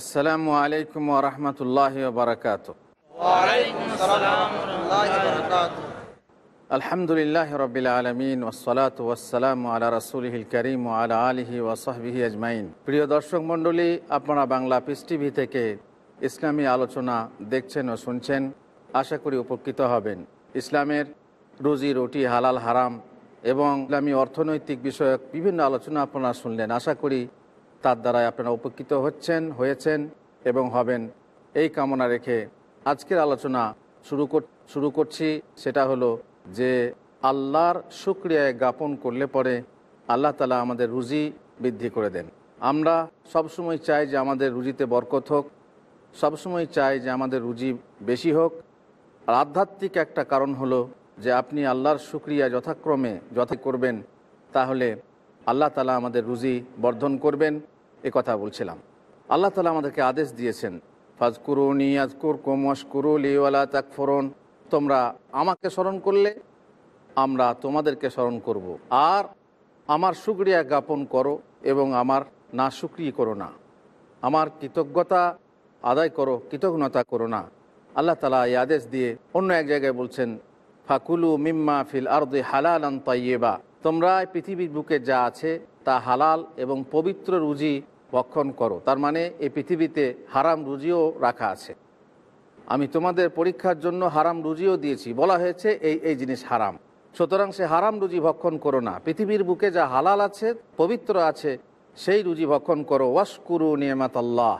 আসসালামু আলাইকুম ওরহমতুল্লাহ বারকাত আলহামদুলিল্লাহ রবিল আলমিন ওসলাত ওসালাম আলা রসুলহিল করিম আলা আলহি ওসহবিহি আজমাইন। প্রিয় দর্শক মণ্ডলী, আপনারা বাংলা পিস টিভি থেকে ইসলামী আলোচনা দেখছেন ও শুনছেন। আশা করি উপকৃত হবেন। ইসলামের রুজি, রুটি, হালাল, হারাম এবং ইসলামী অর্থনৈতিক বিষয়ক বিভিন্ন আলোচনা আপনারা শুনলেন। আশা করি তার দ্বারাই আপনারা উপকৃত হচ্ছেন, হয়েছেন এবং হবেন। এই কামনা রেখে আজকের আলোচনা শুরু শুরু করছি। সেটা হলো যে আল্লাহর শুক্রিয়ায় জ্ঞাপন করলে পরে আল্লাহ তালা আমাদের রুজি বৃদ্ধি করে দেন। আমরা সবসময় চাই যে আমাদের রুজিতে বরকত হোক, সবসময় চাই যে আমাদের রুজি বেশি হোক। আর আধ্যাত্মিক একটা কারণ হলো যে আপনি আল্লাহর শুক্রিয়া যথাক্রমে যথা করবেন, তাহলে আল্লাহ তালা আমাদের রুজি বর্ধন করবেন। এ কথা বলছিলাম। আল্লাহ তালা আমাদেরকে আদেশ দিয়েছেন ফাজকুরুনি আজকুর কোমশকুরুল ইওয়ালা তাকফরন। তোমরা আমাকে স্মরণ করলে আমরা তোমাদেরকে স্মরণ করব। আর আমার সুক্রিয়া জ্ঞাপন করো এবং আমার না সুক্রিয় করো না। আমার কৃতজ্ঞতা আদায় করো, কৃতজ্ঞতা করো না। আল্লাহ তালা এই আদেশ দিয়ে অন্য এক জায়গায় বলছেন, ফাকুলু মিম্মা ফিল আরদে হালাল আন্তাইয়েবা তোমরা পৃথিবীর বুকে যা আছে তা হালাল এবং পবিত্র রুজি ভক্ষণ করো। তার মানে এই পৃথিবীতে হারাম রুজিও রাখা আছে। আমি তোমাদের পরীক্ষার জন্য হারাম রুজিও দিয়েছি। বলা হয়েছে এই এই জিনিস হারাম। সুতরাং সে হারাম রুজি ভক্ষণ করো না। পৃথিবীর বুকে যা হালাল আছে, পবিত্র আছে, সেই রুজি ভক্ষণ করো। ওয়াসকুরু নিয়ামত আল্লাহ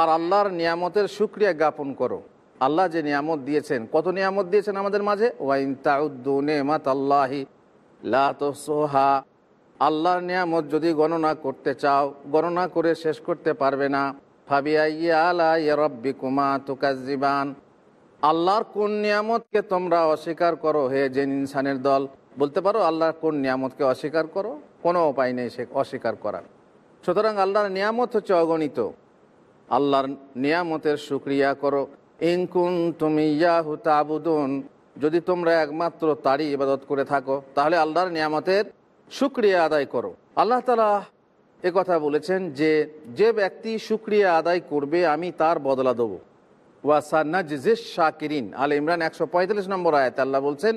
আর আল্লাহর নিয়ামতের সুক্রিয়া জ্ঞাপন করো। আল্লাহ যে নিয়ামত দিয়েছেন, কত নিয়ামত দিয়েছেন আমাদের মাঝে? ওয়াইন তাউদ্দু নেমাত আল্লাহি লা তোহা আল্লাহর নিয়ামত যদি গণনা করতে চাও, গণনা করে শেষ করতে পারবে না। তুকাজ্জিবান আল্লাহর কোন নিয়ামতকে তোমরা অস্বীকার করো হে যে ইনসানের দল? বলতে পারো, আল্লাহর কোন নিয়ামতকে অস্বীকার করো? কোনো উপায় নেই সে অস্বীকার করার। সুতরাং আল্লাহর নিয়ামত হচ্ছে অগণিত। আল্লাহর নিয়ামতের সুক্রিয়া করো। ইনকুন তুমি ইয়াহু তাবুদুন। যদি তোমরা একমাত্র তারই ইবাদত করে থাকো, তাহলে আল্লাহর নিয়ামতের সুক্রিয়া আদায় করো। আল্লাহ তালা কথা বলেছেন যে যে ব্যক্তি সুক্রিয়া আদায় করবে, আমি তার বদলা দেবো। ওয়াসা নাজিস শাকিরিন। আল ইমরান একশো পঁয়তাল্লিশ নম্বর আয়াত আল্লাহ বলছেন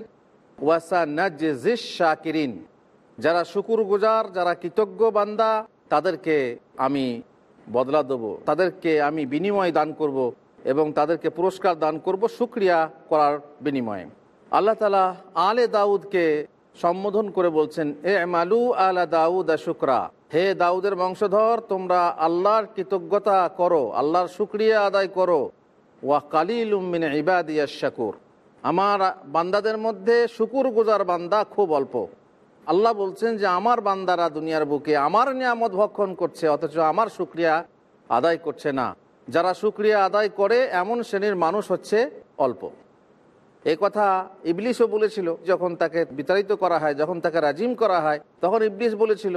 ওয়াসা নাজিস শাকিরিন। যারা শুকুর গুজার যারা কৃতজ্ঞ বান্দা, তাদেরকে আমি বদলা দেবো। তাদেরকে আমি বিনিময় দান করব এবং তাদেরকে পুরস্কার দান করব সুক্রিয়া করার বিনিময়ে। আল্লাহ তালা আলে দাউদকে সম্বোধন করে বলছেন এ মালু আলা দাউদ শুক্রা। হে দাউদের বংশধর, তোমরা আল্লাহর কৃতজ্ঞতা করো, আল্লাহর শুক্রিয়া আদায় করো। ওয়া কালিল উম্মিন ইবাদিয়া শাকুর আমার বান্দাদের মধ্যে শুকুর গুজার বান্দা খুব অল্প। আল্লাহ বলছেন যে, আমার বান্দারা দুনিয়ার বুকে আমার নিয়ামত ভক্ষণ করছে, অথচ আমার শুক্রিয়া আদায় করছে না। যারা শুক্রিয়া আদায় করে, এমন শ্রেণির মানুষ হচ্ছে অল্প। এই কথা ইবলিশও বলেছিল, যখন তাকে বিতাড়িত করা হয়, যখন তাকে রাজিম করা হয়, তখন ইবলিশ বলেছিল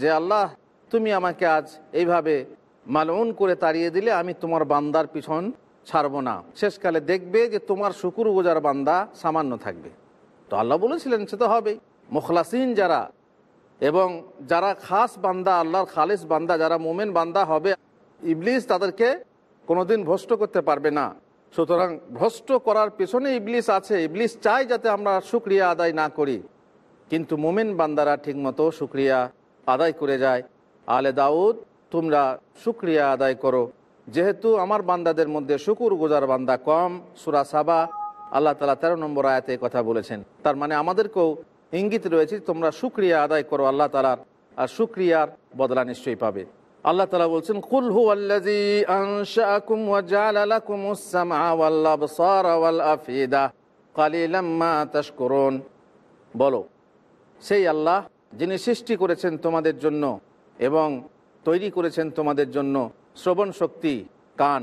যে, আল্লাহ, তুমি আমাকে আজ এইভাবে মালউন করে তাড়িয়ে দিলে, আমি তোমার বান্দার পিছন ছাড়বো না। শেষকালে দেখবে যে, তোমার শুকুর গোজার বান্দা সামান্য থাকবে। তো আল্লাহ বলেছিলেন, সে তো হবেই। মুখলাসিন যারা এবং যারা খাস বান্দা, আল্লাহর খালিস বান্দা, যারা মোমেন বান্দা হবে ইবলিস তাদেরকে কোনোদিন ভ্রষ্ট করতে পারবে না। সুতরাং ভ্রষ্ট করার পেছনে ইবলিস আছে। ইবলিস চাই যাতে আমরা সুক্রিয়া আদায় না করি। কিন্তু মোমেন বান্দারা ঠিকমতো সুক্রিয়া আদায় করে যায়। আলে দাউদ, তোমরা সুক্রিয়া আদায় করো। যেহেতু আমার বান্দাদের মধ্যে শুকুর গোজার বান্দা কম, সুরা সাবা, আল্লাহ তালা তেরো নম্বর আয়াতে কথা বলেছেন। তার মানে আমাদেরকেও ইঙ্গিত রয়েছে, তোমরা সুক্রিয়া আদায় করো আল্লাহ তালার আর সুক্রিয়ার বদলা নিশ্চয়ই পাবে। আল্লাহ তালা বলছেন আফিদা কালিলাম বলো, সেই আল্লাহ যিনি সৃষ্টি করেছেন তোমাদের জন্য এবং তৈরি করেছেন তোমাদের জন্য শ্রবণ শক্তি, কান,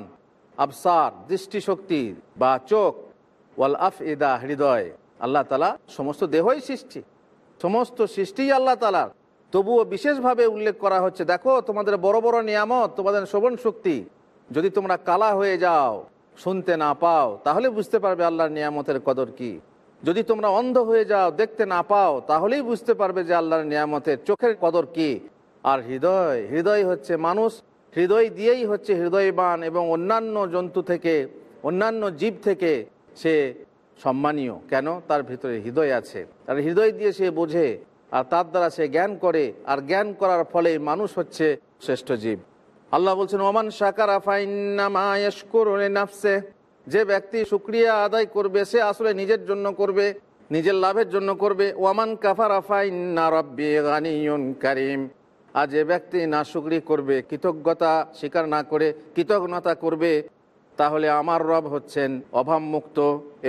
আবসার, দৃষ্টিশক্তি বা চোখ, ওয়াল আফ ইদা হৃদয়, আল্লাহ তালা সমস্ত দেহই সৃষ্টি। সমস্ত সৃষ্টিই আল্লাহ তালার তবুও বিশেষভাবে উল্লেখ করা হচ্ছে, দেখো, তোমাদের বড় বড় নিয়ামত, তোমাদের শ্রবণ শক্তি, যদি তোমরা কালা হয়ে যাও, শুনতে না পাও, তাহলে বুঝতে পারবে আল্লাহর নিয়ামতের কদর কি। যদি তোমরা অন্ধ হয়ে যাও, দেখতে না পাও, তাহলেই বুঝতে পারবে যে আল্লাহর নিয়ামতের চোখের কদর কি। আর হৃদয় হৃদয় হচ্ছে মানুষ, হৃদয় দিয়েই হচ্ছে হৃদয়বান এবং অন্যান্য জন্তু থেকে, অন্যান্য জীব থেকে সে সম্মানীয়। কেন? তার ভিতরে হৃদয় আছে। তার হৃদয় দিয়ে সে বোঝে আর তার দ্বারা সে জ্ঞান করে, আর জ্ঞান করার ফলে মানুষ হচ্ছে শ্রেষ্ঠ জীব। আল্লাহ বলছেন, ওমান শাকার নাফসে যে ব্যক্তি শুক্রিয়া আদায় করবে, সে আসলে নিজের জন্য করবে, নিজের লাভের জন্য করবে। ওয়ামান কাফার আফাইন্না কারিম। আর যে ব্যক্তি না শুক্রি করবে, কৃতজ্ঞতা স্বীকার না করে, কৃতজ্ঞতা করবে, তাহলে আমার রব হচ্ছেন অভাবমুক্ত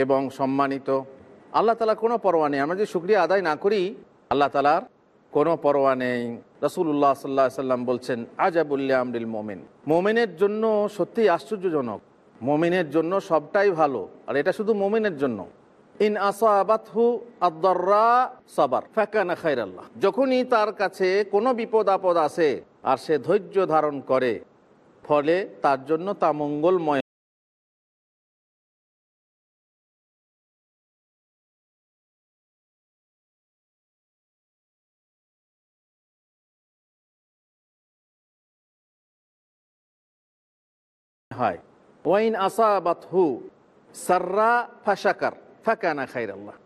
এবং সম্মানিত। আল্লাহ তালা কোনো পরোয়া নেই। আমরা যদি শুক্রিয়া আদায় না করি আল্লাহ তালার কোনো পরোয়া নেই। রসুল্লাহ সাল্লাহ সাল্লাম বলছেন আজাবুল্লাহ আমরিল মোমেন। মোমেনের জন্য সত্যিই আশ্চর্যজনক। মোমিনের জন্য সবটাই ভালো। আর এটা শুধু মোমিনের জন্য। ইন আসাবাতহু যখনই তার কাছে কোনো বিপদ আপদ আসে, আর সে ধৈর্য ধারণ করে, ফলে তার জন্য তা মঙ্গলময় হয়। ওয়াইন আসাবাত হু সার্রা ফাশাকার, ফাঁকানা খাইরাল্লাহ।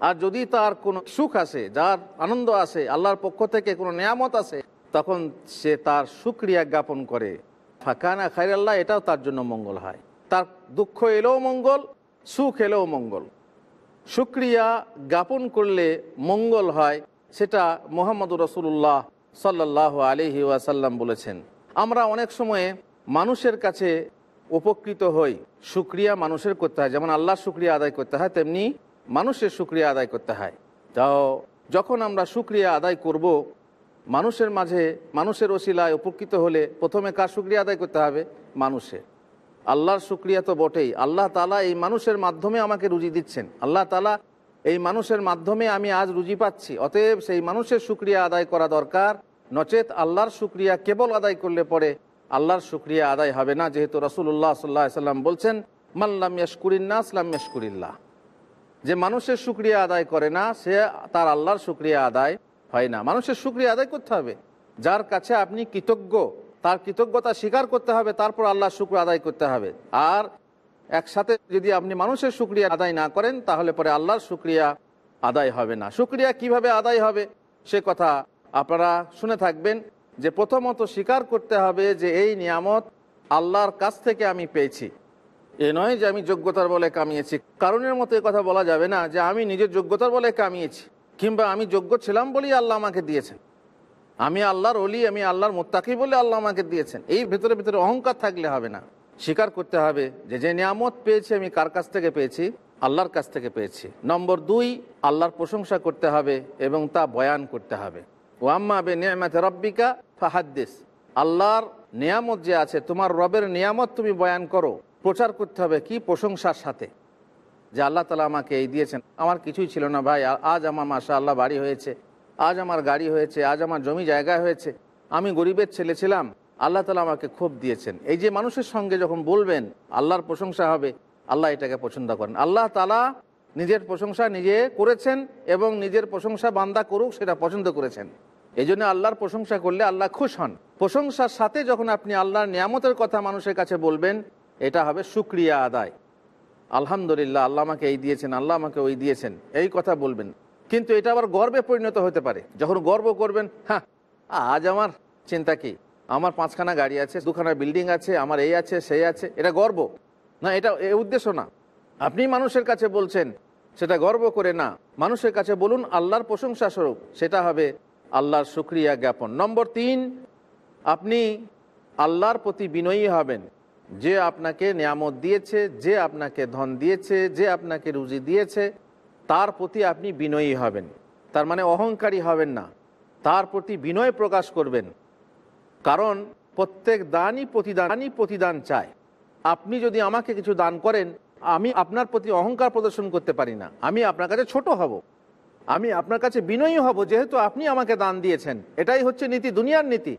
আর যদি তার কোনো সুখ আসে, যার আনন্দ আসে, আল্লাহর পক্ষ থেকে কোনো নিয়ামত আসে, তখন সে তার সুক্রিয়া জ্ঞাপন করে। ফাঁকানা খাইরাল্লাহ, এটাও তার জন্য মঙ্গল হয়। তার দুঃখ এলেও মঙ্গল, সুখ এলেও মঙ্গল। সুক্রিয়া জ্ঞাপন করলে মঙ্গল হয়, সেটা মোহাম্মদ রসুল্লাহ সাল্লাহ আলহি ওয়াসাল্লাম বলেছেন। আমরা অনেক সময়ে মানুষের কাছে উপকৃত হই, সুক্রিয়া মানুষের করতে হয়, যেমন আল্লাহর সুক্রিয়া আদায় করতে হয়, তেমনি মানুষের সুক্রিয়া আদায় করতে হয়। তাও যখন আমরা সুক্রিয়া আদায় করব, মানুষের মাঝে, মানুষের ওসিলায় উপকৃত হলে প্রথমে কার সুক্রিয়া আদায় করতে হবে? মানুষের। আল্লাহর সুক্রিয়া তো বটেই। আল্লাহ তালা এই মানুষের মাধ্যমে আমাকে রুজি দিচ্ছেন। আল্লাহ তালা এই মানুষের মাধ্যমে আমি আজ রুজি পাচ্ছি। অতএব সেই মানুষের সুক্রিয়া আদায় করা দরকার। নচেত আল্লাহর সুক্রিয়া কেবল আদায় করলে পরে আল্লাহর শুক্রিয়া আদায় হবে না, যেহেতু রসুল্লাহ সাল্লাহ সাল্লাম বলছেন মাল্লাম ইয়াসকুরিল্লা আসলাম ইয়াসকুরিল্লাহ যে মানুষের শুক্রিয়া আদায় করে না, সে তার আল্লাহর শুক্রিয়া আদায় হয় না। মানুষের শুক্রিয়া আদায় করতে হবে। যার কাছে আপনি কৃতজ্ঞ, তার কৃতজ্ঞতা স্বীকার করতে হবে, তারপর আল্লাহর শুক্র আদায় করতে হবে। আর একসাথে যদি আপনি মানুষের শুক্রিয়া আদায় না করেন, তাহলে পরে আল্লাহর শুক্রিয়া আদায় হবে না। শুক্রিয়া কীভাবে আদায় হবে, সে কথা আপনারা শুনে থাকবেন। যে প্রথমত স্বীকার করতে হবে যে এই নিয়ামত আল্লাহর কাছ থেকে আমি পেয়েছি। এ নয় যে আমি যোগ্যতার বলে কামিয়েছি। কারণের মতো কথা বলা যাবে না যে আমি নিজের যোগ্যতার বলে কামিয়েছি, কিংবা আমি যোগ্য ছিলাম বলেই আল্লাহ আমাকে দিয়েছেন। আমি আল্লাহর অলি আমি আল্লাহর মোত্তাকি বলে আল্লাহ আমাকে দিয়েছেন। এই ভেতরে ভেতরে অহংকার থাকলে হবে না। স্বীকার করতে হবে যে যে নিয়ামত পেয়েছি আমি কার কাছ থেকে পেয়েছি? আল্লাহর কাছ থেকে পেয়েছি। নম্বর দুই, আল্লাহর প্রশংসা করতে হবে এবং তা বয়ান করতে হবে। ওয়াম্মা বে আল্লাহর নিয়ামত যে আছে, তোমার রবের নিয়ামত তুমি বয়ান করো, প্রচার করতে হবে কি প্রশংসার সাথে। যে আল্লাহ তালা আমাকে এই দিয়েছেন। আমার কিছুই ছিল না ভাই আজ আমার মাসা আল্লাহ বাড়ি হয়েছে, আজ আমার গাড়ি হয়েছে, আজ আমার জমি জায়গা হয়েছে, আমি গরিবের ছেলে ছিলাম, আল্লাহ তালা আমাকে খুব দিয়েছেন। এই যে মানুষের সঙ্গে যখন বলবেন, আল্লাহর প্রশংসা হবে, আল্লাহ এটাকে পছন্দ করেন। আল্লাহ তালা নিজের প্রশংসা নিজে করেছেন এবং নিজের প্রশংসা বান্দা করুক, সেটা পছন্দ করেছেন। এই জন্য আল্লাহর প্রশংসা করলে আল্লাহ খুশ হন। প্রশংসার সাথে যখন আপনি আল্লাহর নিয়ামতের কথা মানুষের কাছে বলবেন, এটা হবে সুক্রিয়া আদায়। আলহামদুলিল্লাহ, আল্লাহ আমাকে এই দিয়েছেন, আল্লাহ আমাকে ওই দিয়েছেন, এই কথা বলবেন। কিন্তু এটা আবার গর্বে পরিণত হতে পারে। যখন গর্ব করবেন হ্যাঁ আজ আমার চিন্তা কি? আমার পাঁচখানা গাড়ি আছে, দুখানা বিল্ডিং আছে, আমার এই আছে, সেই আছে। এটা গর্ব। না, এটা এ উদ্দেশ্য না। আপনি মানুষের কাছে বলছেন, সেটা গর্ব করে না। মানুষের কাছে বলুন, আল্লাহর প্রশংসা স্বরূপ সেটা হবে আল্লাহর শুক্রিয়া জ্ঞাপন। নম্বর তিন, আপনি আল্লাহর প্রতি বিনয়ী হবেন। যে আপনাকে নিয়ামত দিয়েছে, যে আপনাকে ধন দিয়েছে, যে আপনাকে রুজি দিয়েছে, তার প্রতি আপনি বিনয়ী হবেন। তার মানে অহংকারী হবেন না। তার প্রতি বিনয় প্রকাশ করবেন। কারণ প্রত্যেক দানই প্রতিদানই প্রতিদান চায়। আপনি যদি আমাকে কিছু দান করেন, আমি আপনার প্রতি অহংকার প্রদর্শন করতে পারি না। আমি আপনার কাছে ছোট হব। আমি আপনার কাছে বিনয়ী হব যেহেতু আপনি আমাকে দান দিয়েছেন। এটাই হচ্ছে নীতি, দুনিয়ার নীতি।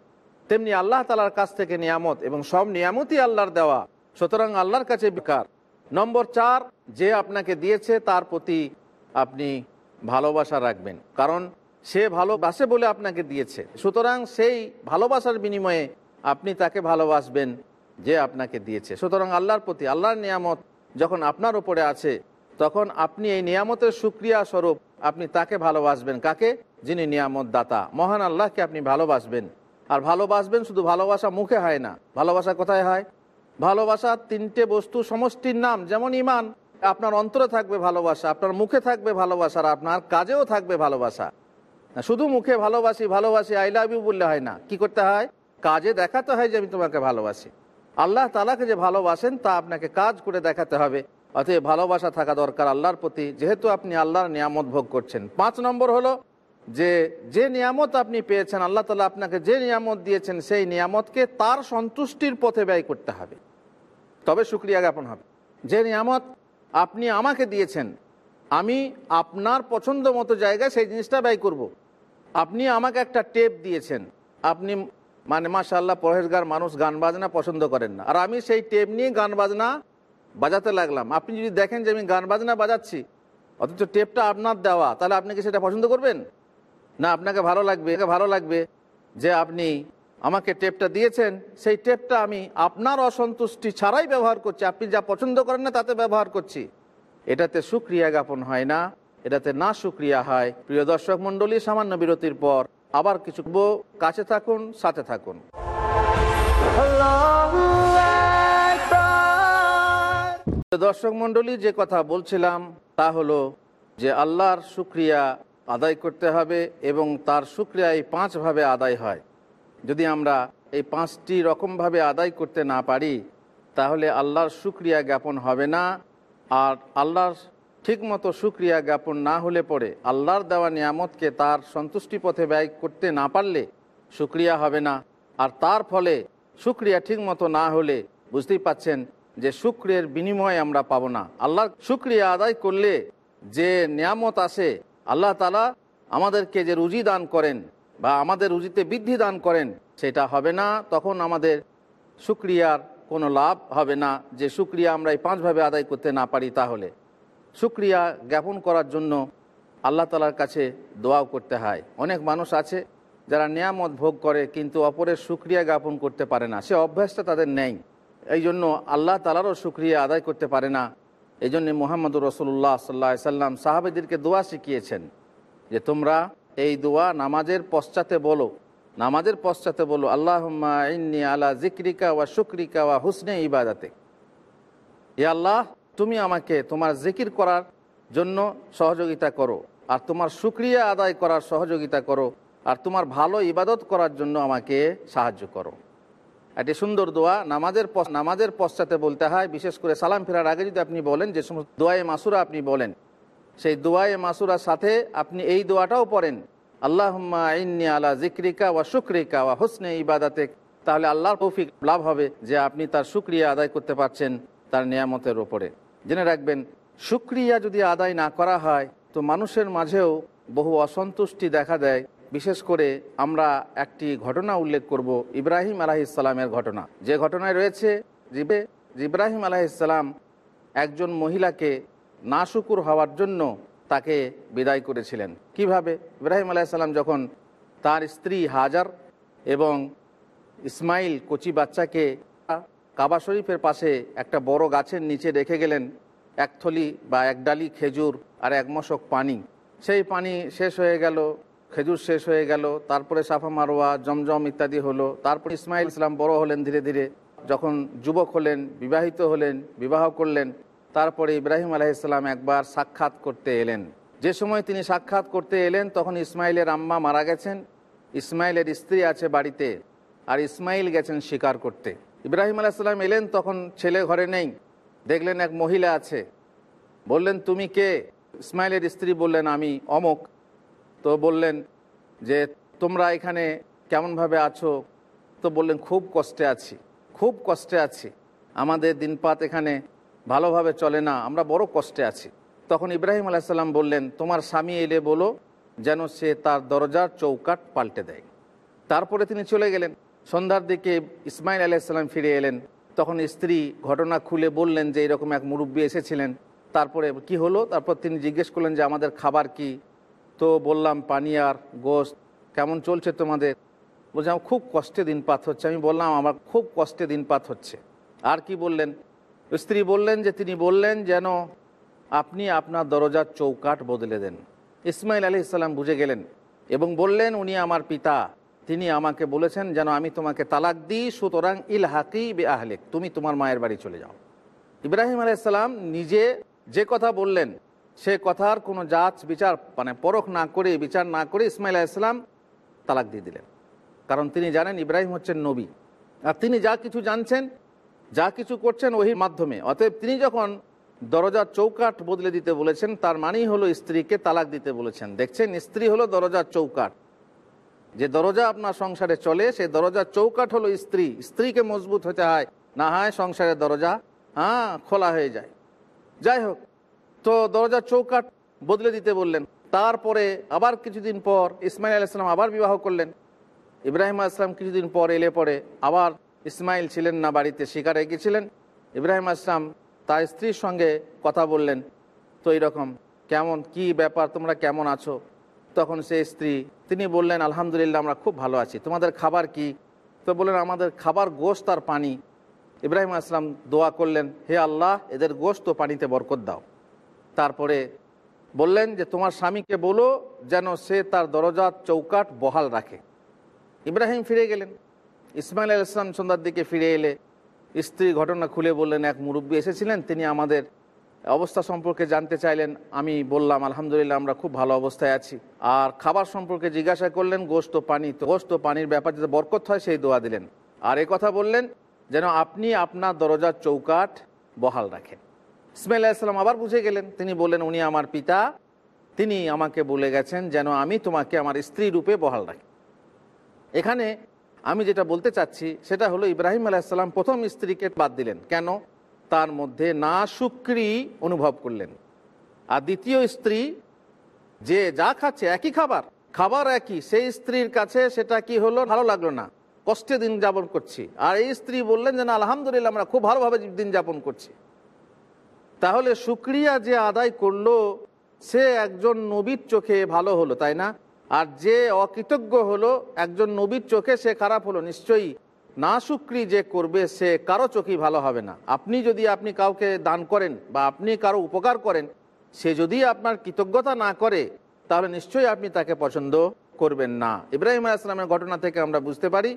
তেমনি আল্লাহ তালার কাছ থেকে নিয়ামত এবং সব নিয়ামতই আল্লাহর দেওয়া। সুতরাং আল্লাহর কাছে বেকার। নম্বর চার, যে আপনাকে দিয়েছে তার প্রতি আপনি ভালোবাসা রাখবেন। কারণ সে ভালোবাসে বলে আপনাকে দিয়েছে। সুতরাং সেই ভালোবাসার বিনিময়ে আপনি তাকে ভালোবাসবেন যে আপনাকে দিয়েছে। সুতরাং আল্লাহর প্রতি, আল্লাহর নিয়ামত যখন আপনার উপরে আছে, তখন আপনি এই নিয়ামতের সুক্রিয়া স্বরূপ আপনি তাকে ভালোবাসবেন। কাকে? যিনি নিয়ামত দাতা মহান আল্লাহকে আপনি ভালোবাসবেন। আর ভালোবাসবেন শুধু ভালোবাসা মুখে হয় না। ভালোবাসা কোথায় হয়? ভালোবাসা তিনটে বস্তু সমষ্টির নাম, যেমন ইমান আপনার অন্তরে থাকবে ভালোবাসা, আপনার মুখে থাকবে ভালোবাসা, আর আপনার কাজেও থাকবে ভালোবাসা। শুধু মুখে ভালোবাসি ভালোবাসি, আই লাভ ইউ বললে হয় না। কি করতে হয়? কাজে দেখাতে হয় যে আমি তোমাকে ভালোবাসি। আল্লাহ তালাকে যে ভালোবাসেন, তা আপনাকে কাজ করে দেখাতে হবে। অতএব ভালোবাসা থাকা দরকার আল্লাহর প্রতি, যেহেতু আপনি আল্লাহর নিয়ামত ভোগ করছেন। পাঁচ নম্বর হলো যে যে নিয়ামত আপনি পেয়েছেন, আল্লাহ তালা আপনাকে যে নিয়ামত দিয়েছেন, সেই নিয়ামতকে তার সন্তুষ্টির পথে ব্যয় করতে হবে। তবে সুক্রিয়া জ্ঞাপন হবে। যে নিয়ামত আপনি আমাকে দিয়েছেন, আমি আপনার পছন্দ মতো জায়গায় সেই জিনিসটা ব্যয় করব। আপনি আমাকে একটা টেপ দিয়েছেন। আপনি মানে মাসা আল্লাহ পরেশগার মানুষ গান বাজনা পছন্দ করেন না। আর আমি সেই টেপ নিয়ে গান বাজনা বাজাতে লাগলাম। আপনি যদি দেখেন যে আমি গান বাজনা বাজাচ্ছি, অথচ টেপটা আপনার দেওয়া, তাহলে আপনি কি সেটা পছন্দ করবেন? না, আপনাকে ভালো লাগবে ভালো লাগবে যে আপনি আমাকে টেপটা দিয়েছেন। সেই টেপটা আমি আপনার অসন্তুষ্টি ছাড়াই ব্যবহার করছি। আপনি যা পছন্দ করেন না, তাতে ব্যবহার করছি। এটাতে সুক্রিয়া জ্ঞাপন হয় না, এটাতে না সুক্রিয়া হয়। প্রিয় দর্শক মণ্ডলী, সামান্য বিরতির পর আবার কিছু কাছে থাকুন, সাথে থাকুন। দর্শক মণ্ডলী, যে কথা বলছিলাম তা হলো যে আল্লাহর সুক্রিয়া আদায় করতে হবে এবং তার সুক্রিয়া এই পাঁচভাবে আদায় হয়। যদি আমরা এই পাঁচটি রকমভাবে আদায় করতে না পারি, তাহলে আল্লাহর সুক্রিয়া জ্ঞাপন হবে না। আর আল্লাহর ঠিকমতো সুক্রিয়া জ্ঞাপন না হলে পরে আল্লাহর দেওয়া নিয়ামতকে তার সন্তুষ্টি পথে ব্যয় করতে না পারলে সুক্রিয়া হবে না। আর তার ফলে সুক্রিয়া ঠিকমতো না হলে, বুঝতেই পাচ্ছেন যে শুক্রের বিনিময় আমরা পাবো না। আল্লাহর শুক্রিয়া আদায় করলে যে নিয়ামত আসে, আল্লাহ তালা আমাদেরকে যে রুজি দান করেন বা আমাদের রুজিতে বৃদ্ধি দান করেন, সেটা হবে না। তখন আমাদের সুক্রিয়ার কোনো লাভ হবে না। যে সুক্রিয়া আমরা এই পাঁচভাবে আদায় করতে না পারি তাহলে। সুক্রিয়া জ্ঞাপন করার জন্য আল্লাহ তালার কাছে দোয়াও করতে হয়। অনেক মানুষ আছে যারা নিয়ামত ভোগ করে কিন্তু অপরের সুক্রিয়া জ্ঞাপন করতে পারে না। সে অভ্যাসটা তাদের নেই। এই জন্য আল্লাহ তালারও সুক্রিয়া আদায় করতে পারে না। এই জন্যে মোহাম্মদুর রসুল্লাহ সাল্লা সাল্লাম সাহাবেদেরকে দোয়া শিখিয়েছেন যে তোমরা এই দোয়া নামাজের পশ্চাতে বলো। নামাজের পশ্চাতে বলো আল্লাহ ইন্নি আলা জিক্রিকা ওয়া শুক্রিকা ওয়া হুসনে ইবাদাতে। এ আল্লাহ, তুমি আমাকে তোমার জিকির করার জন্য সহযোগিতা করো, আর তোমার সুক্রিয়া আদায় করার সহযোগিতা করো, আর তোমার ভালো ইবাদত করার জন্য আমাকে সাহায্য করো। একটি সুন্দর দোয়া নামাজের নামাজের পশ্চাতে বলতে হয়, বিশেষ করে সালাম ফেরার আগে যদি আপনি বলেন যে সমস্ত দোয়ায়ে মাসুরা আপনি বলেন, সেই দোয়ায়ে মাসুরার সাথে আপনি এই দোয়াটাও পড়েন, আল্লাহুম্মা ইন্নি আলা জিক্রিকা ওয়া শুক্রিকা ওয়া হোসনে ইবাদাতে তাহলে আল্লাহর তৌফিক লাভ হবে যে আপনি তার শুক্রিয়া আদায় করতে পারছেন তার নিয়ামতের ওপরে জেনে রাখবেন, শুক্রিয়া যদি আদায় না করা হয়, তো মানুষের মাঝেও বহু অসন্তুষ্টি দেখা দেয় বিশেষ করে আমরা একটি ঘটনা উল্লেখ করব ইব্রাহিম আলাহিসাল্লামের ঘটনা। যে ঘটনায় রয়েছে জিবে ইব্রাহিম আলাহিসাল্লাম একজন মহিলাকে নাশুকুর হওয়ার জন্য তাকে বিদায় করেছিলেন। কীভাবে? ইব্রাহিম আলাইসাল্লাম যখন তার স্ত্রী হাজার এবং ইসমাইল কচি বাচ্চাকে কাবা শরীফের পাশে একটা বড় গাছের নিচে রেখে গেলেন, এক থলি বা এক ডালি খেজুর আর এক মশক পানি। সেই পানি শেষ হয়ে গেল খেজুর শেষ হয়ে গেল, তারপরে সাফা মারোয়া, জমজম ইত্যাদি হলো। তারপর ইসমাইল ইসলাম বড় হলেন ধীরে ধীরে। যখন যুবক হলেন, বিবাহিত হলেন, বিবাহ করলেন, তারপরে ইব্রাহিম আলাইসাল্লাম একবার সাক্ষাৎ করতে এলেন। যে সময় তিনি সাক্ষাৎ করতে এলেন, তখন ইসমাইলের আম্মা মারা গেছেন। ইসমাইলের স্ত্রী আছে বাড়িতে, আর ইসমাইল গেছেন শিকার করতে। ইব্রাহিম আলাইসাল্লাম এলেন, তখন ছেলে ঘরে নেই। দেখলেন এক মহিলা আছে। বললেন, তুমি কে? ইসমাইলের স্ত্রী বললেন, আমি অমক। তো বললেন যে, তোমরা এখানে কেমনভাবে আছো? তো বললেন, খুব কষ্টে আছি, খুব কষ্টে আছি। আমাদের দিনপাত এখানে ভালোভাবে চলে না, আমরা বড় কষ্টে আছি। তখন ইব্রাহিম আলাইসাল্লাম বললেন, তোমার স্বামী এলে বলো যেন সে তার দরজার চৌকাট পাল্টে দেয়। তারপরে তিনি চলে গেলেন। সন্ধ্যার দিকে ইসমাইল আলাইসাল্লাম ফিরে এলেন। তখন স্ত্রী ঘটনা খুলে বললেন যে, এরকম এক মুরব্বী এসেছিলেন। তারপরে কি হলো? তারপর তিনি জিজ্ঞেস করলেন যে, আমাদের খাবার কি? তো বললাম, পানি আর গোস্ত কেমন চলছে তোমাদের? বলছে, আমার খুব কষ্টে দিনপাত হচ্ছে। আমি বললাম, আমার খুব কষ্টে দিনপাত হচ্ছে। আর কি বললেন? স্ত্রী বললেন যে, তিনি বললেন যেন আপনি আপনার দরজার চৌকাট বদলে দেন। ইসমাইল আলী ইসলাম বুঝে গেলেন এবং বললেন, উনি আমার পিতা। তিনি আমাকে বলেছেন যেন আমি তোমাকে তালাক দিই, সুতরাং ইল হাকি বে আহলেক, তুমি তোমার মায়ের বাড়ি চলে যাও। ইব্রাহিম আলাইসাল্লাম নিজে যে কথা বললেন সে কথার কোনো জাত বিচার মানে পরখ না করে, বিচার না করে ইসমাইল আলাইসাল্লাম তালাক দিয়ে দিলেন। কারণ তিনি জানেন ইব্রাহিম হচ্ছেন নবী। আর তিনি যা কিছু জানছেন, যা কিছু করছেন ওহির মাধ্যমে। অতএব তিনি যখন দরজার চৌকাট বদলে দিতে বলেছেন, তার মানেই হলো স্ত্রীকে তালাক দিতে বলেছেন। দেখছেন, স্ত্রী হলো দরজার চৌকাট যে দরজা আপনার সংসারে চলে সেই দরজার চৌকাট হলো স্ত্রী। স্ত্রীকে মজবুত হতে হয়, না হয় সংসারের দরজা হ্যাঁ খোলা হয়ে যায়। যাই হোক তো দরজার চৌকাট বদলে দিতে বললেন। তারপরে আবার কিছুদিন পর ইসমাইল আলাইসলাম আবার বিবাহ করলেন। ইব্রাহিম আসলাম কিছুদিন পর এলে পরে আবার ইসমাইল ছিলেন না বাড়িতে, শিকারে গিয়েছিলেন। ইব্রাহিম আসলাম তার স্ত্রীর সঙ্গে কথা বললেন, তো এইরকম, কেমন, কি ব্যাপার, তোমরা কেমন আছো? তখন সে স্ত্রী, তিনি বললেন, আলহামদুলিল্লাহ, আমরা খুব ভালো আছি। তোমাদের খাবার কি? তো বললেন, আমাদের খাবার গোস্ত আর পানি। ইব্রাহিম আসলাম দোয়া করলেন, হে আল্লাহ, এদের গোস্ত পানিতে বরকত দাও। তারপরে বললেন যে, তোমার স্বামীকে বলো যেন সে তার দরজার চৌকাট বহাল রাখে। ইব্রাহিম ফিরে গেলেন। ইসমাইল আল ইসলাম সন্ধ্যার দিকে ফিরে এলে স্ত্রী ঘটনা খুলে বললেন, এক মুরব্বী এসেছিলেন, তিনি আমাদের অবস্থা সম্পর্কে জানতে চাইলেন। আমি বললাম, আলহামদুলিল্লাহ, আমরা খুব ভালো অবস্থায় আছি। আর খাবার সম্পর্কে জিজ্ঞাসা করলেন গোস্ত পানি। তো গোস্ত পানির ব্যাপার যাতে বরকত হয়, সেই দোয়া দিলেন। আর কথা বললেন, যেন আপনি আপনার দরজার চৌকাট বহাল রাখেন। ইসমাইল আলাইসাল্লাম আবার বুঝে গেলেন। তিনি বললেন, উনি আমার পিতা। তিনি আমাকে বলে গেছেন যেন আমি তোমাকে আমার স্ত্রী রূপে বহাল রাখি। এখানে আমি যেটা বলতে চাচ্ছি, সেটা হলো ইব্রাহিম আলাইসাল্লাম প্রথম স্ত্রীকে বাদ দিলেন। কেন? তার মধ্যে না সুক্রি অনুভব করলেন। আর দ্বিতীয় স্ত্রী, যে যা খাচ্ছে একই খাবার খাবার একই, সেই স্ত্রীর কাছে সেটা কি হলো? ভালো লাগল না। কষ্টে দিন যাপন করছি। আর এই স্ত্রী বললেন যে, না, আলহামদুলিল্লাহ, আমরা খুব ভালোভাবে দিন যাপন করছি। তাহলে সুক্রিয়া যে আদায় করল, সে একজন নবীর চোখে ভালো হলো, তাই না? আর যে অকৃতজ্ঞ হলো, একজন নবীর চোখে সে খারাপ হলো, নিশ্চয়ই। না সুক্রি যে করবে, সে কারও চোখেই ভালো হবে না। আপনি যদি আপনি কাউকে দান করেন বা আপনি কারও উপকার করেন, সে যদি আপনার কৃতজ্ঞতা না করে, তাহলে নিশ্চয়ই আপনি তাকে পছন্দ করবেন না। ইব্রাহিম আসলামের ঘটনা থেকে আমরা বুঝতে পারি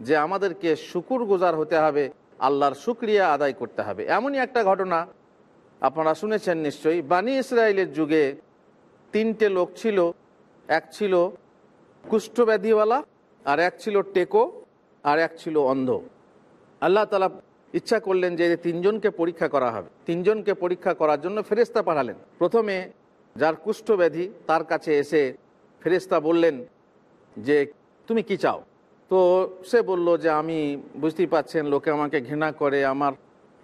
যে আমাদেরকে শুকুর গুজার হতে হবে, আল্লাহর শুক্রিয়া আদায় করতে হবে। এমনই একটা ঘটনা আপনারা শুনেছেন নিশ্চয়ই, বানি ইসরায়েলের যুগে তিনটে লোক ছিল। এক ছিল কুষ্ঠব্যাধিওয়ালা, আর এক ছিল টেকো, আর এক ছিল অন্ধ। আল্লাহ তালা ইচ্ছা করলেন যে তিনজনকে পরীক্ষা করা হবে। তিনজনকে পরীক্ষা করার জন্য ফেরেস্তা পাঠালেন। প্রথমে যার কুষ্ঠব্যাধি, তার কাছে এসে ফেরেস্তা বললেন যে, তুমি কি চাও? তো সে বলল যে, আমি বুঝতেই পাচ্ছেন লোকে আমাকে ঘৃণা করে, আমার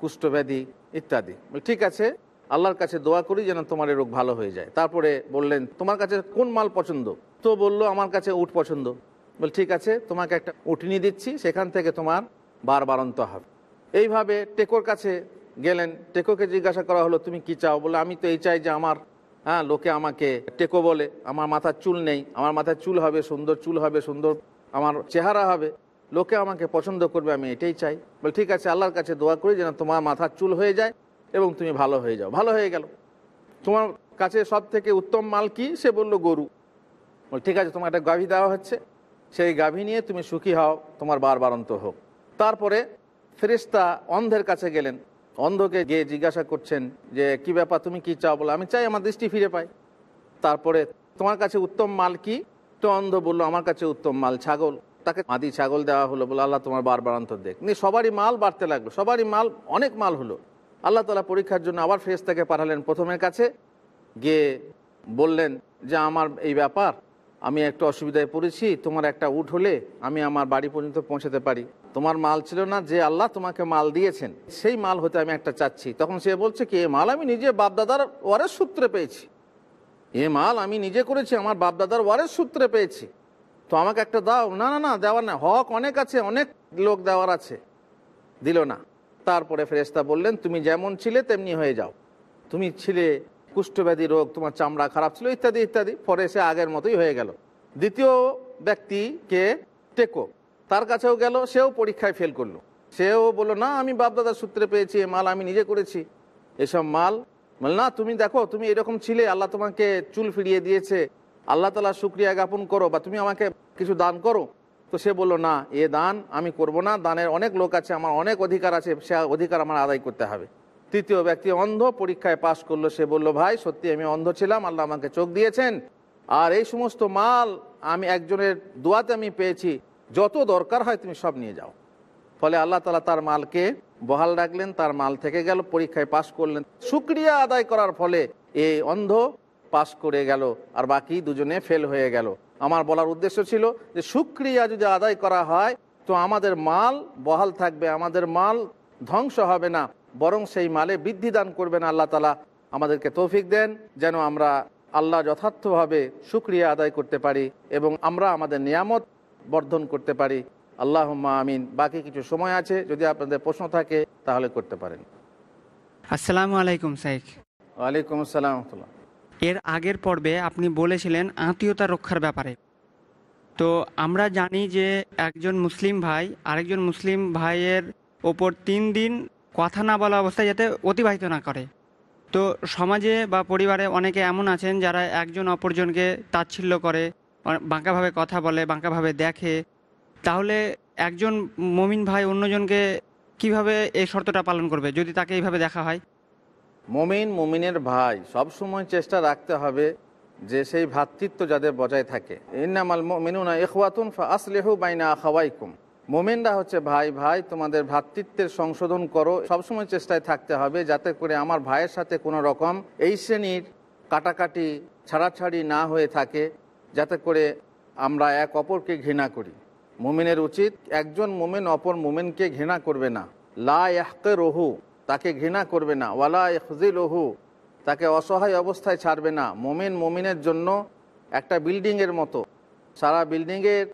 কুষ্ঠব্যাধি ইত্যাদি। ঠিক আছে, আল্লাহর কাছে দোয়া করি যেন তোমার এই রোগ ভালো হয়ে যায়। তারপরে বললেন, তোমার কাছে কোন মাল পছন্দ? তো বলল, আমার কাছে উট পছন্দ। বল, ঠিক আছে, তোমাকে একটা উঠনি দিচ্ছি, সেখান থেকে তোমার বার বারন্ত হবে। এইভাবে টেকোর কাছে গেলেন। টেকোকে জিজ্ঞাসা করা হলো, তুমি কি চাও? বলে আমি তো এই চাই যে আমার হ্যাঁ লোকে আমাকে টেকো বলে, আমার মাথার চুল নেই, আমার মাথায় চুল হবে সুন্দর, চুল হবে সুন্দর, আমার চেহারা হবে। লোকে আমাকে পছন্দ করবে, আমি এটাই চাই। বলে, ঠিক আছে, আল্লাহর কাছে দোয়া করি যেন তোমার মাথার চুল হয়ে যায় এবং তুমি ভালো হয়ে যাও। ভালো হয়ে গেল। তোমার কাছে সব থেকে উত্তম মাল কি? সে বলল, গরু। বল, ঠিক আছে তোমার একটা গাভী দেওয়া হচ্ছে। সেই গাভী নিয়ে তুমি সুখী হও, তোমার বার বারন্ত হোক। তারপরে ফেরিস্তা অন্ধের কাছে গেলেন। অন্ধকে গিয়ে জিজ্ঞাসা করছেন যে, কি ব্যাপার, তুমি কি চাও? বলে, আমি চাই আমার দৃষ্টি ফিরে পাই তারপরে, তোমার কাছে উত্তম মাল কি? তো অন্ধ বলল, আমার কাছে উত্তম মাল ছাগল। তাকে আদি ছাগল দেওয়া হলো বলে আল্লাহ তোমার বার বারান্তর দেখ। নিয়ে সবারই মাল বাড়তে লাগল, সবারই মাল, অনেক মাল হলো। আল্লাহ তালা পরীক্ষার জন্য আবার ফেরেস্তাকে পাঠালেন প্রথমের কাছে। গিয়ে বললেন যে, আমার এই ব্যাপার, আমি একটু অসুবিধায় পড়েছি, তোমার একটা উট হলে আমি আমার বাড়ি পর্যন্ত পৌঁছাতে পারি। তোমার মাল ছিল না যে আল্লাহ তোমাকে মাল দিয়েছেন, সেই মাল হতে আমি একটা চাচ্ছি। তখন সে বলছে কি, এ মাল আমি নিজে বাপদাদার ওয়ারের সূত্রে পেয়েছি। এ মাল আমি নিজে করেছি, আমার বাপদাদার ওয়ারের সূত্রে পেয়েছি। তো আমাকে একটা দাও। না না না, দেওয়ার না। হক অনেক আছে, অনেক লোক দেওয়ার আছে। দিল না। তারপরে ফেরেস্তা বললেন, তুমি যেমন ছিলে, তেমনি হয়ে যাও। তুমি ছিলে কুষ্ঠব্যাধি রোগ, তোমার চামড়া খারাপ ছিল, ইত্যাদি ইত্যাদি। পরে সে আগের মতোই হয়ে গেল। দ্বিতীয় ব্যক্তিকে টেকো। তার কাছেও গেল, সেও পরীক্ষায় ফেল করল। সেও বলল, না, আমি বাপদাদার সূত্রে পেয়েছি, এ মাল আমি নিজে করেছি। এসব মাল বল না, তুমি দেখো, তুমি এরকম ছিলে, আল্লাহ তোমাকে চুল ফিরিয়ে দিয়েছে। আল্লাহ তালা শুক্রিয়া জ্ঞাপন করো বা তুমি আমাকে কিছু দান করো? তো সে বলল, না, এ দান আমি করব না। দানের অনেক লোক আছে, আমার অনেক অধিকার আছে, সে অধিকার আমার আদায় করতে হবে। তৃতীয় ব্যক্তি অন্ধ, পরীক্ষায় পাশ করল। সে বলল, ভাই, সত্যি আমি অন্ধ ছিলাম, আল্লাহ আমাকে চোখ দিয়েছেন। আর এই সমস্ত মাল আমি একজনের দোয়াতে আমি পেয়েছি। যত দরকার হয় তুমি সব নিয়ে যাও। ফলে আল্লাহ তালা তার মালকে বহাল রাখলেন, তার মাল থেকে গেল, পরীক্ষায় পাশ করলেন। সুক্রিয়া আদায় করার ফলে এই অন্ধ পাশ করে গেল, আর বাকি দুজনে ফেল হয়ে গেল। আমার বলার উদ্দেশ্য ছিল যে সুক্রিয়া যদি আদায় করা হয় তো আমাদের মাল বহাল থাকবে আমাদের মাল ধ্বংস হবে না বরং সেই মালে বৃদ্ধি দান করবেন আল্লাহ তালা। আমাদেরকে তৌফিক দেন যেন আমরা আল্লাহ যথার্থভাবে সুক্রিয়া আদায় করতে পারি এবং আমরা আমাদের নিয়ামত বর্ধন করতে পারি। আল্লাহ আমিন। বাকি কিছু সময় আছে যদি আপনাদের প্রশ্ন থাকে তাহলে করতে পারেন। আসসালামু আলাইকুম সাইক ওয়ালাইকুম আসসালাম। এর আগের পর্বে আপনি বলেছিলেন আত্মীয়তা রক্ষার ব্যাপারে। তো আমরা জানি যে একজন মুসলিম ভাই আরেকজন মুসলিম ভাইয়ের ওপর তিন দিন কথা না বলা অবস্থায় যাতে অতিবাহিত না করে। তো সমাজে বা পরিবারে অনেকে এমন আছেন যারা একজন অপরজনকে তাচ্ছিল্য করে, বাঁকাভাবে কথা বলে, বাঁকাভাবে দেখে। তাহলে একজন মমিন ভাই অন্যজনকে কীভাবে এই শর্তটা পালন করবে? যদি তাকে এইভাবে দেখা হয় মমিন, মমিনের ভাই সব সময় চেষ্টা রাখতে হবে যে সেই ভ্রাতৃত্ব যাদের বজায় থাকে। ইন্নামাল মিনুনা ইখওয়াতুন ফা আসলেহু বাইনা আখাওয়াইকুম। মোমেনরা হচ্ছে, ভাই ভাই, তোমাদের ভ্রাতৃত্বের সংশোধন করো। সবসময় চেষ্টায় থাকতে হবে যাতে করে আমার ভাইয়ের সাথে কোনো রকম এই শ্রেণির কাটাকাটি, ছাড়াছাড়ি না হয়ে থাকে, যাতে করে আমরা এক অপরকে ঘৃণা করি। মুমিনের উচিত, একজন মোমেন অপর মোমেনকে ঘৃণা করবে না। লা ইয়াহকে রহু তাকে ঘৃণা করবে না। ওয়ালা ইখজিল রহু তাকে অসহায় অবস্থায় ছাড়বে না। মোমিন মোমিনের জন্য একটা বিল্ডিংয়ের মতো। সারা বিল্ডিংয়ের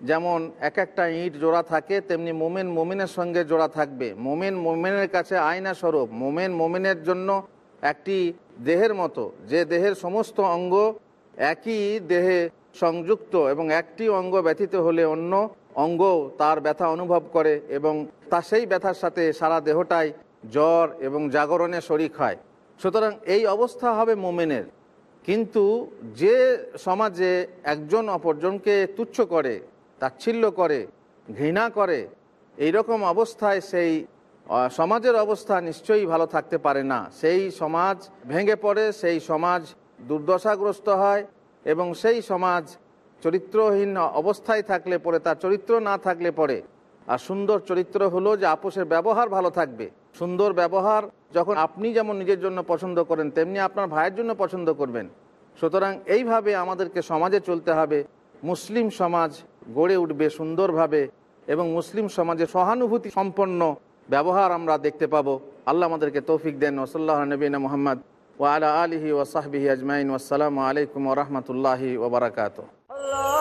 যেমন এক একটা ইট জোড়া থাকে, তেমনি মোমেন মোমিনের সঙ্গে জোড়া থাকবে। মোমেন মোমেনের কাছে আয়না স্বরূপ। মোমেন মোমিনের জন্য একটি দেহের মতো। যে দেহের সমস্ত অঙ্গ একই দেহে সংযুক্ত এবং একটি অঙ্গ ব্যথিত হলে অন্য অঙ্গ তার ব্যথা অনুভব করে এবং তা সেই ব্যথার সাথে সারা দেহটাই জ্বর এবং জাগরণে শরিক হয়। সুতরাং এই অবস্থা হবে মোমেনের। কিন্তু যে সমাজে একজন অপরজনকে তুচ্ছ করে, তাচ্ছিল্য করে, ঘৃণা করে এই রকম অবস্থায় সেই সমাজের অবস্থা নিশ্চয়ই ভালো থাকতে পারে না। সেই সমাজ ভেঙে পড়ে, সেই সমাজ দুর্দশাগ্রস্ত হয় এবং সেই সমাজ চরিত্রহীন অবস্থায় থাকলে পরে তার চরিত্র না থাকলে পরে আর সুন্দর চরিত্র হলো যে, আপোষের ব্যবহার ভালো থাকবে। সুন্দর ব্যবহার যখন আপনি যেমন নিজের জন্য পছন্দ করেন, তেমনি আপনার ভাইয়ের জন্য পছন্দ করবেন। সুতরাং এইভাবে আমাদেরকে সমাজে চলতে হবে। মুসলিম সমাজ গড়ে উঠবে সুন্দরভাবে এবং মুসলিম সমাজে সহানুভূতি সম্পন্ন ব্যবহার আমরা দেখতে পাবো। আল্লাহ আমাদেরকে তৌফিক দেন। ওসল্লাহ নবীন মোহাম্মদ ওয়ালা আলহি ওসাহবিহি আজমাইন। আসসালামু আলাইকুম ওরহমতুল্লাহি ওবরাকাত Allah